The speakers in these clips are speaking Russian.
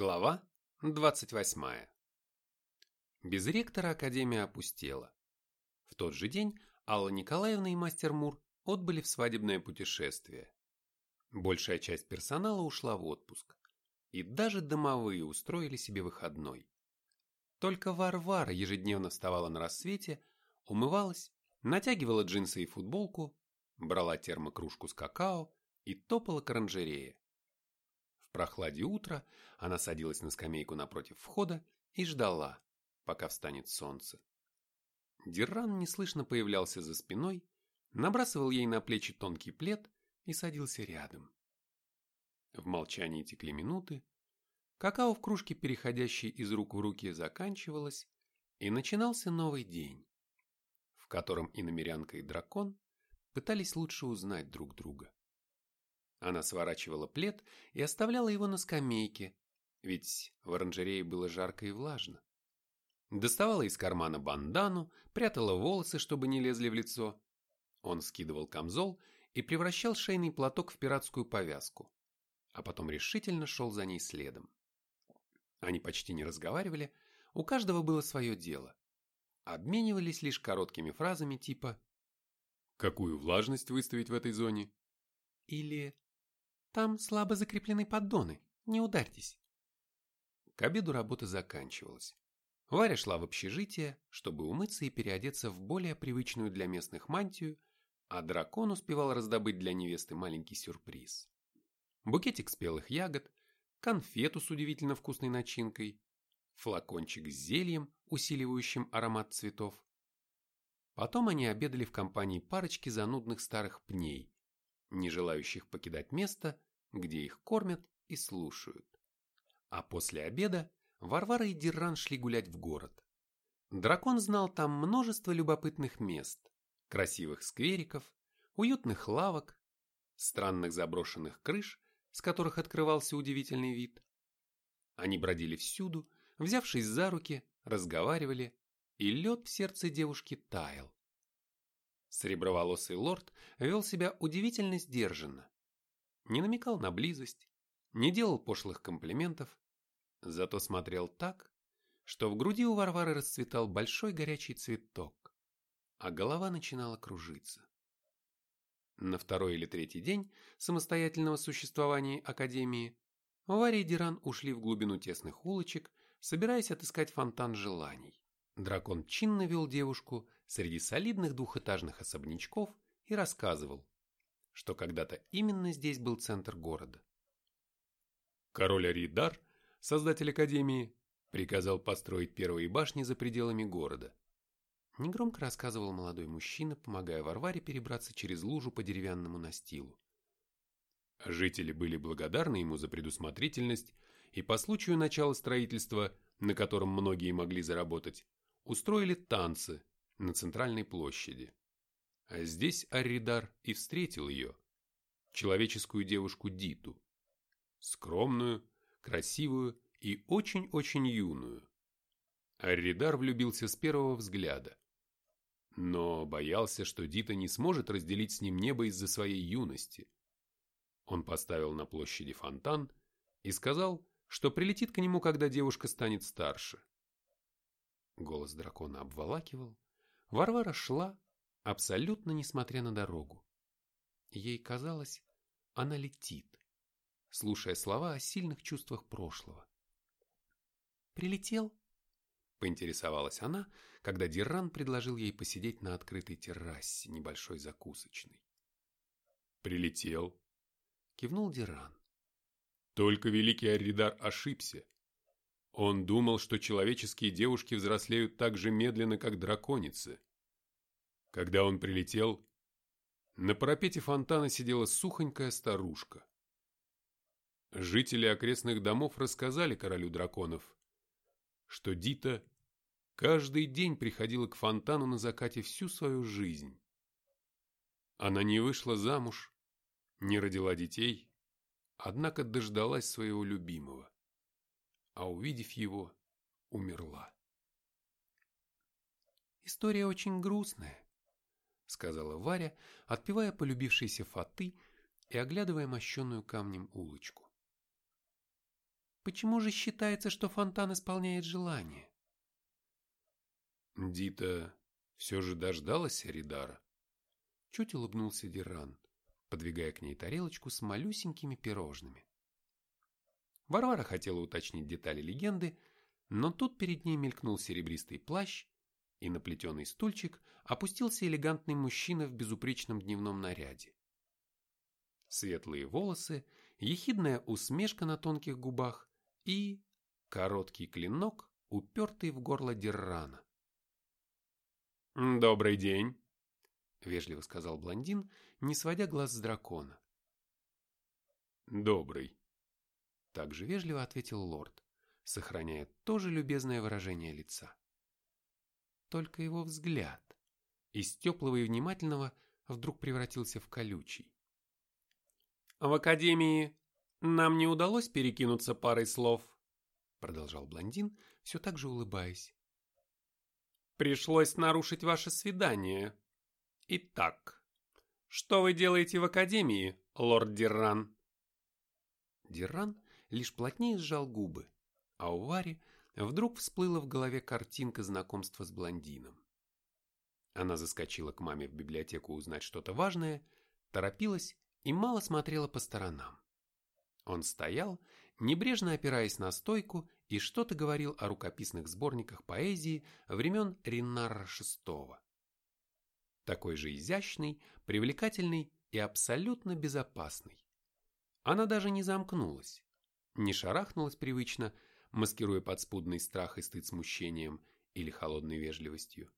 Глава 28. Без ректора Академия опустела. В тот же день Алла Николаевна и мастер Мур отбыли в свадебное путешествие. Большая часть персонала ушла в отпуск. И даже домовые устроили себе выходной. Только Варвара ежедневно вставала на рассвете, умывалась, натягивала джинсы и футболку, брала термокружку с какао и топала к оранжерее. В прохладе утра она садилась на скамейку напротив входа и ждала, пока встанет солнце. Дирран неслышно появлялся за спиной, набрасывал ей на плечи тонкий плед и садился рядом. В молчании текли минуты, какао в кружке, переходящей из рук в руки, заканчивалось, и начинался новый день, в котором и намерянка, и дракон пытались лучше узнать друг друга. Она сворачивала плед и оставляла его на скамейке, ведь в оранжерее было жарко и влажно. Доставала из кармана бандану, прятала волосы, чтобы не лезли в лицо. Он скидывал камзол и превращал шейный платок в пиратскую повязку, а потом решительно шел за ней следом. Они почти не разговаривали, у каждого было свое дело. Обменивались лишь короткими фразами типа «Какую влажность выставить в этой зоне?» или там слабо закреплены поддоны, не ударьтесь. К обеду работа заканчивалась. Варя шла в общежитие, чтобы умыться и переодеться в более привычную для местных мантию, а дракон успевал раздобыть для невесты маленький сюрприз. Букетик спелых ягод, конфету с удивительно вкусной начинкой, флакончик с зельем, усиливающим аромат цветов. Потом они обедали в компании парочки занудных старых пней, не желающих покидать место, где их кормят и слушают. А после обеда Варвара и Дирран шли гулять в город. Дракон знал там множество любопытных мест, красивых сквериков, уютных лавок, странных заброшенных крыш, с которых открывался удивительный вид. Они бродили всюду, взявшись за руки, разговаривали, и лед в сердце девушки таял. Среброволосый лорд вел себя удивительно сдержанно. Не намекал на близость, не делал пошлых комплиментов, зато смотрел так, что в груди у Варвары расцветал большой горячий цветок, а голова начинала кружиться. На второй или третий день самостоятельного существования Академии Варя и Диран ушли в глубину тесных улочек, собираясь отыскать фонтан желаний. Дракон чинно вел девушку среди солидных двухэтажных особнячков и рассказывал, что когда-то именно здесь был центр города. Король Аридар, создатель Академии, приказал построить первые башни за пределами города. Негромко рассказывал молодой мужчина, помогая Варваре перебраться через лужу по деревянному настилу. Жители были благодарны ему за предусмотрительность, и по случаю начала строительства, на котором многие могли заработать, устроили танцы на центральной площади. А здесь Арридар и встретил ее, человеческую девушку Диту, скромную, красивую и очень-очень юную. Арридар влюбился с первого взгляда, но боялся, что Дита не сможет разделить с ним небо из-за своей юности. Он поставил на площади фонтан и сказал, что прилетит к нему, когда девушка станет старше. Голос дракона обволакивал. Варвара шла, абсолютно несмотря на дорогу. Ей казалось, она летит, слушая слова о сильных чувствах прошлого. «Прилетел?» — поинтересовалась она, когда Дирран предложил ей посидеть на открытой террасе небольшой закусочной. «Прилетел», — кивнул Дирран. «Только великий Аридар ошибся. Он думал, что человеческие девушки взрослеют так же медленно, как драконицы. Когда он прилетел, на парапете фонтана сидела сухонькая старушка. Жители окрестных домов рассказали королю драконов, что Дита каждый день приходила к фонтану на закате всю свою жизнь. Она не вышла замуж, не родила детей, однако дождалась своего любимого а увидев его, умерла. «История очень грустная», — сказала Варя, отпивая полюбившиеся фаты и оглядывая мощенную камнем улочку. Почему же считается, что фонтан исполняет желание? Дита все же дождалась Ридара. Чуть улыбнулся Диран, подвигая к ней тарелочку с малюсенькими пирожными. Варвара хотела уточнить детали легенды, но тут перед ней мелькнул серебристый плащ, и на плетеный стульчик опустился элегантный мужчина в безупречном дневном наряде. Светлые волосы, ехидная усмешка на тонких губах и короткий клинок, упертый в горло Деррана. «Добрый день», — вежливо сказал блондин, не сводя глаз с дракона. «Добрый», — также вежливо ответил лорд, сохраняя тоже любезное выражение лица. Только его взгляд из теплого и внимательного вдруг превратился в колючий. «В академии нам не удалось перекинуться парой слов», — продолжал блондин, все так же улыбаясь. «Пришлось нарушить ваше свидание. Итак, что вы делаете в академии, лорд Дирран?» Дирран лишь плотнее сжал губы, а у Вари вдруг всплыла в голове картинка знакомства с блондином. Она заскочила к маме в библиотеку узнать что-то важное, торопилась и мало смотрела по сторонам. Он стоял, небрежно опираясь на стойку, и что-то говорил о рукописных сборниках поэзии времен Риннара VI. Такой же изящный, привлекательный и абсолютно безопасный. Она даже не замкнулась, не шарахнулась привычно, маскируя подспудный страх и стыд смущением или холодной вежливостью.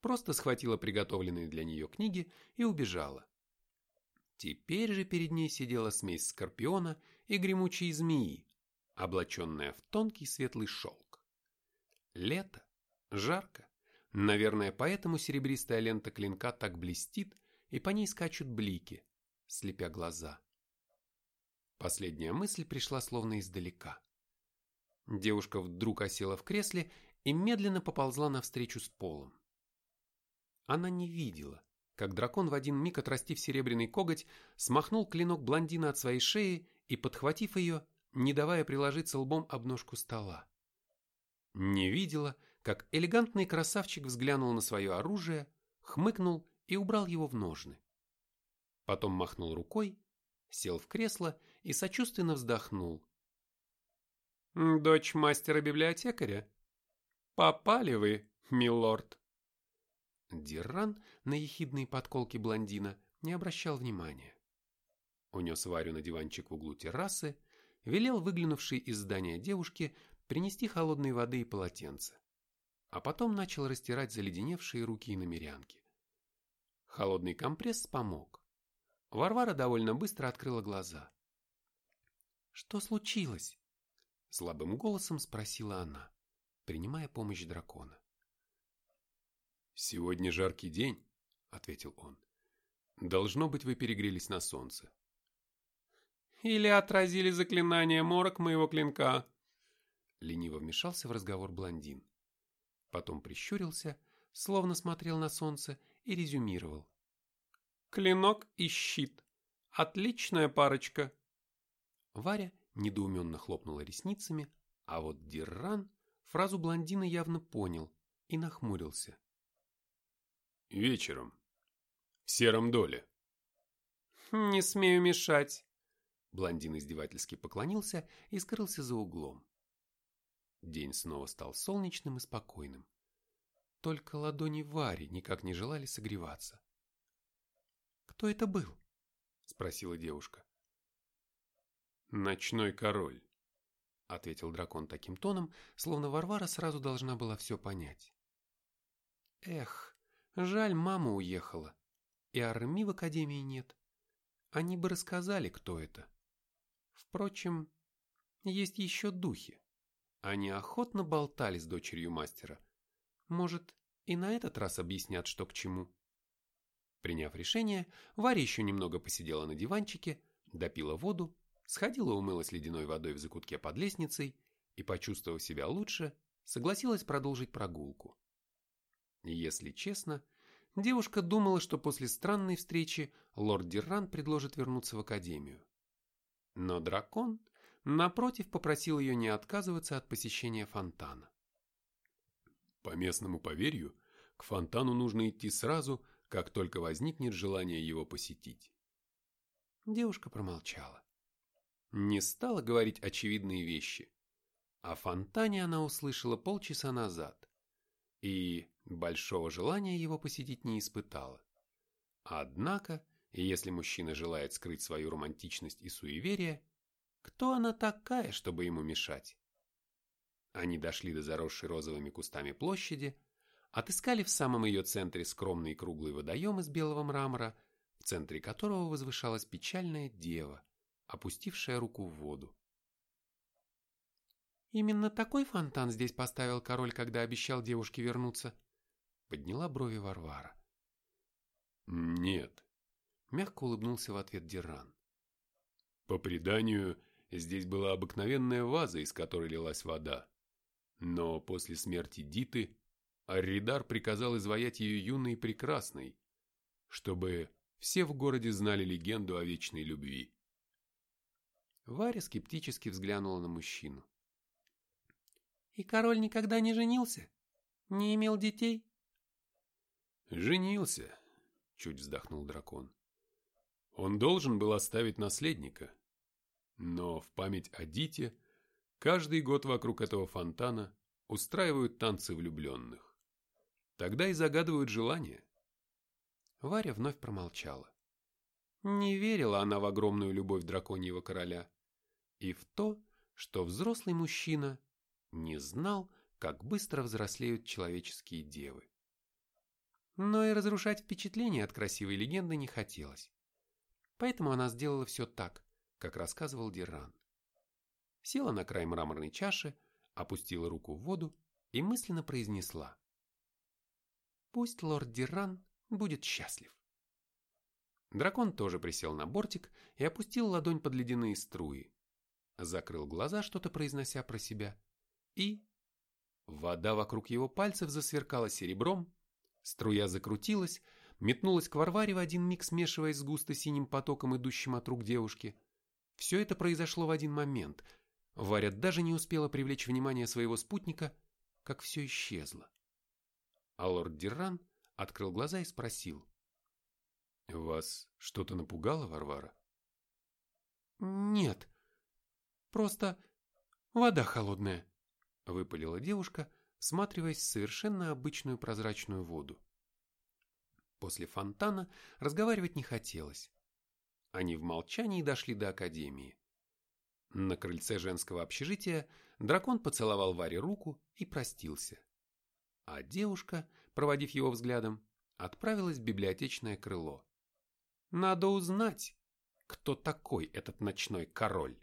Просто схватила приготовленные для нее книги и убежала. Теперь же перед ней сидела смесь скорпиона и гремучей змеи, облаченная в тонкий светлый шелк. Лето, жарко, наверное, поэтому серебристая лента клинка так блестит, и по ней скачут блики, слепя глаза. Последняя мысль пришла словно издалека. Девушка вдруг осела в кресле и медленно поползла навстречу с полом. Она не видела, как дракон в один миг, отрастив серебряный коготь, смахнул клинок блондина от своей шеи и, подхватив ее, не давая приложиться лбом об ножку стола. Не видела, как элегантный красавчик взглянул на свое оружие, хмыкнул и убрал его в ножны. Потом махнул рукой, сел в кресло и сочувственно вздохнул, «Дочь мастера-библиотекаря? Попали вы, милорд!» Дирран на ехидные подколки блондина не обращал внимания. Унес Варю на диванчик в углу террасы, велел выглянувшей из здания девушке принести холодной воды и полотенце, а потом начал растирать заледеневшие руки и намерянки. Холодный компресс помог. Варвара довольно быстро открыла глаза. «Что случилось?» Слабым голосом спросила она, принимая помощь дракона. «Сегодня жаркий день», — ответил он. «Должно быть, вы перегрелись на солнце». «Или отразили заклинание морок моего клинка», — лениво вмешался в разговор блондин. Потом прищурился, словно смотрел на солнце и резюмировал. «Клинок и щит. Отличная парочка». Варя недоуменно хлопнула ресницами, а вот Дирран фразу блондина явно понял и нахмурился. «Вечером. В сером доле». «Не смею мешать». Блондин издевательски поклонился и скрылся за углом. День снова стал солнечным и спокойным. Только ладони Вари никак не желали согреваться. «Кто это был?» – спросила девушка. «Ночной король», — ответил дракон таким тоном, словно Варвара сразу должна была все понять. «Эх, жаль, мама уехала, и Арми в академии нет. Они бы рассказали, кто это. Впрочем, есть еще духи. Они охотно болтали с дочерью мастера. Может, и на этот раз объяснят, что к чему». Приняв решение, Варя еще немного посидела на диванчике, допила воду сходила умылась ледяной водой в закутке под лестницей и, почувствовав себя лучше, согласилась продолжить прогулку. Если честно, девушка думала, что после странной встречи лорд Дирран предложит вернуться в академию. Но дракон напротив, попросил ее не отказываться от посещения фонтана. По местному поверью, к фонтану нужно идти сразу, как только возникнет желание его посетить. Девушка промолчала. Не стала говорить очевидные вещи. О фонтане она услышала полчаса назад и большого желания его посетить не испытала. Однако, если мужчина желает скрыть свою романтичность и суеверие, кто она такая, чтобы ему мешать? Они дошли до заросшей розовыми кустами площади, отыскали в самом ее центре скромный круглый водоем из белого мрамора, в центре которого возвышалась печальная дева, опустившая руку в воду. «Именно такой фонтан здесь поставил король, когда обещал девушке вернуться?» Подняла брови Варвара. «Нет», — мягко улыбнулся в ответ Диран. «По преданию, здесь была обыкновенная ваза, из которой лилась вода. Но после смерти Диты Арридар приказал изваять ее юной и прекрасной, чтобы все в городе знали легенду о вечной любви. Варя скептически взглянула на мужчину. «И король никогда не женился? Не имел детей?» «Женился», — чуть вздохнул дракон. «Он должен был оставить наследника, но в память о Дите Каждый год вокруг этого фонтана устраивают танцы влюбленных. Тогда и загадывают желания. Варя вновь промолчала. Не верила она в огромную любовь драконьего короля и в то, что взрослый мужчина не знал, как быстро взрослеют человеческие девы. Но и разрушать впечатление от красивой легенды не хотелось. Поэтому она сделала все так, как рассказывал Диран села на край мраморной чаши, опустила руку в воду и мысленно произнесла. «Пусть лорд Диран будет счастлив». Дракон тоже присел на бортик и опустил ладонь под ледяные струи, закрыл глаза, что-то произнося про себя, и... Вода вокруг его пальцев засверкала серебром, струя закрутилась, метнулась к Варваре в один миг, смешиваясь с густо-синим потоком, идущим от рук девушки. Все это произошло в один момент — Варя даже не успела привлечь внимание своего спутника, как все исчезло. А лорд Диран открыл глаза и спросил. «Вас что-то напугало, Варвара?» «Нет, просто вода холодная», — выпалила девушка, всматриваясь в совершенно обычную прозрачную воду. После фонтана разговаривать не хотелось. Они в молчании дошли до академии. На крыльце женского общежития дракон поцеловал Варе руку и простился. А девушка, проводив его взглядом, отправилась в библиотечное крыло. Надо узнать, кто такой этот ночной король.